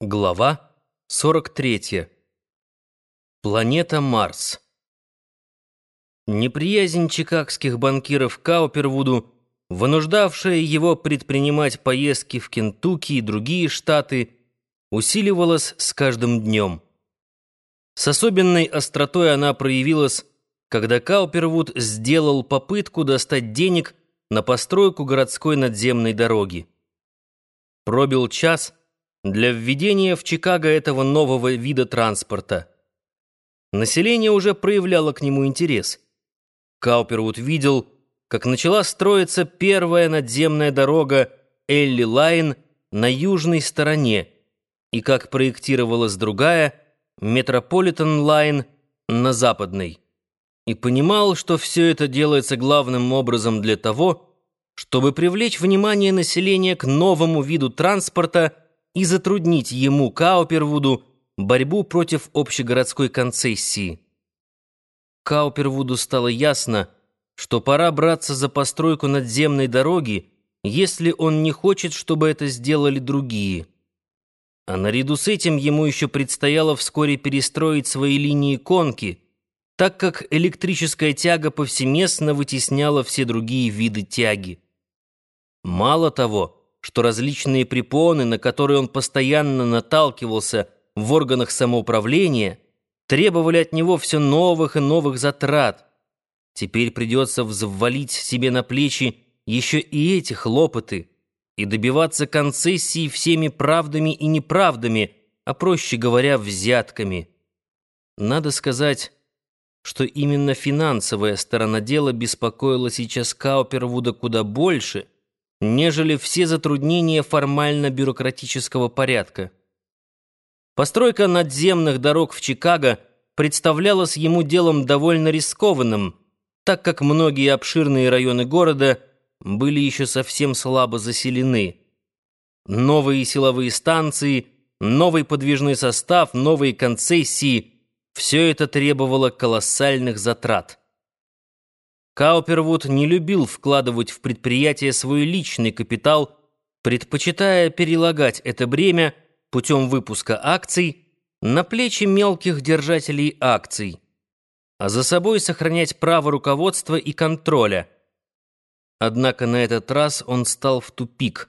Глава 43. Планета Марс. Неприязнь чикагских банкиров Каупервуду, вынуждавшая его предпринимать поездки в Кентукки и другие штаты, усиливалась с каждым днем. С особенной остротой она проявилась, когда Каупервуд сделал попытку достать денег на постройку городской надземной дороги. Пробил час — для введения в Чикаго этого нового вида транспорта. Население уже проявляло к нему интерес. Каупервуд видел, как начала строиться первая надземная дорога Alley Line на южной стороне и как проектировалась другая Metropolitan Line на западной. И понимал, что все это делается главным образом для того, чтобы привлечь внимание населения к новому виду транспорта – и затруднить ему, Каупервуду, борьбу против общегородской концессии. Каупервуду стало ясно, что пора браться за постройку надземной дороги, если он не хочет, чтобы это сделали другие. А наряду с этим ему еще предстояло вскоре перестроить свои линии конки, так как электрическая тяга повсеместно вытесняла все другие виды тяги. Мало того, что различные препоны, на которые он постоянно наталкивался в органах самоуправления, требовали от него все новых и новых затрат. Теперь придется взвалить себе на плечи еще и эти хлопоты и добиваться концессий всеми правдами и неправдами, а проще говоря, взятками. Надо сказать, что именно финансовая сторона дела беспокоила сейчас Каупервуда куда больше — нежели все затруднения формально-бюрократического порядка. Постройка надземных дорог в Чикаго представлялась ему делом довольно рискованным, так как многие обширные районы города были еще совсем слабо заселены. Новые силовые станции, новый подвижный состав, новые концессии — все это требовало колоссальных затрат. Каупервуд не любил вкладывать в предприятие свой личный капитал, предпочитая перелагать это бремя путем выпуска акций на плечи мелких держателей акций, а за собой сохранять право руководства и контроля. Однако на этот раз он стал в тупик.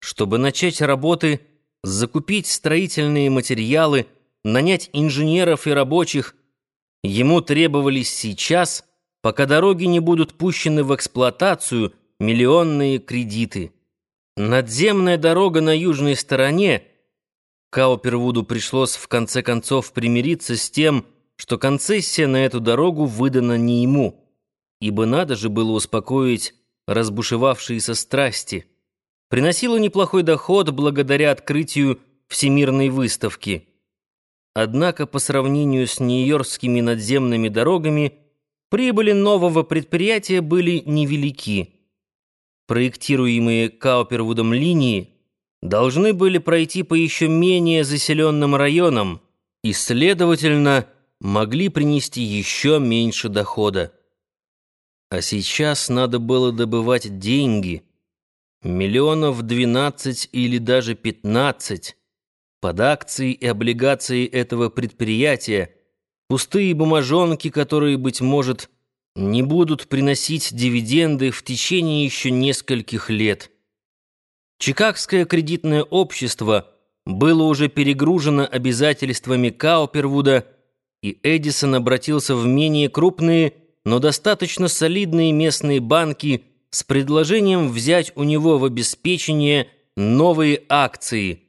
Чтобы начать работы, закупить строительные материалы, нанять инженеров и рабочих, ему требовались сейчас – пока дороги не будут пущены в эксплуатацию миллионные кредиты. Надземная дорога на южной стороне Каупервуду пришлось в конце концов примириться с тем, что концессия на эту дорогу выдана не ему, ибо надо же было успокоить разбушевавшиеся страсти. Приносила неплохой доход благодаря открытию Всемирной выставки. Однако по сравнению с нью-йоркскими надземными дорогами – Прибыли нового предприятия были невелики. Проектируемые Каупервудом линии должны были пройти по еще менее заселенным районам и, следовательно, могли принести еще меньше дохода. А сейчас надо было добывать деньги, миллионов двенадцать или даже пятнадцать, под акции и облигации этого предприятия, пустые бумажонки, которые, быть может, не будут приносить дивиденды в течение еще нескольких лет. Чикагское кредитное общество было уже перегружено обязательствами Каупервуда, и Эдисон обратился в менее крупные, но достаточно солидные местные банки с предложением взять у него в обеспечение новые акции,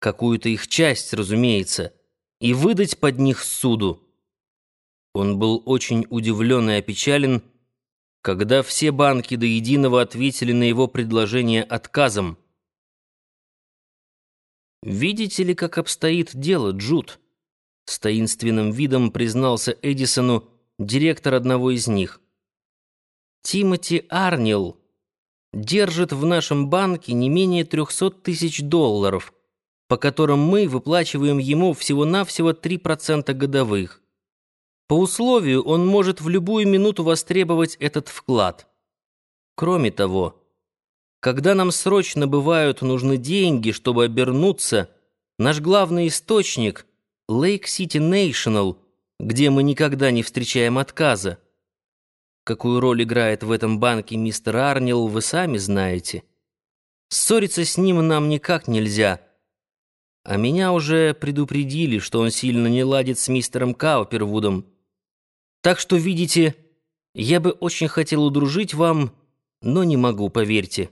какую-то их часть, разумеется, и выдать под них суду. Он был очень удивлен и опечален, когда все банки до единого ответили на его предложение отказом. «Видите ли, как обстоит дело, Джуд?» С таинственным видом признался Эдисону директор одного из них. «Тимоти Арнил держит в нашем банке не менее трехсот тысяч долларов, по которым мы выплачиваем ему всего-навсего три процента годовых. По условию он может в любую минуту востребовать этот вклад. Кроме того, когда нам срочно бывают нужны деньги, чтобы обернуться, Наш главный источник — Лейк-Сити Нейшнл, где мы никогда не встречаем отказа. Какую роль играет в этом банке мистер Арнил, вы сами знаете. Ссориться с ним нам никак нельзя. А меня уже предупредили, что он сильно не ладит с мистером Каупервудом. Так что, видите, я бы очень хотел удружить вам, но не могу, поверьте.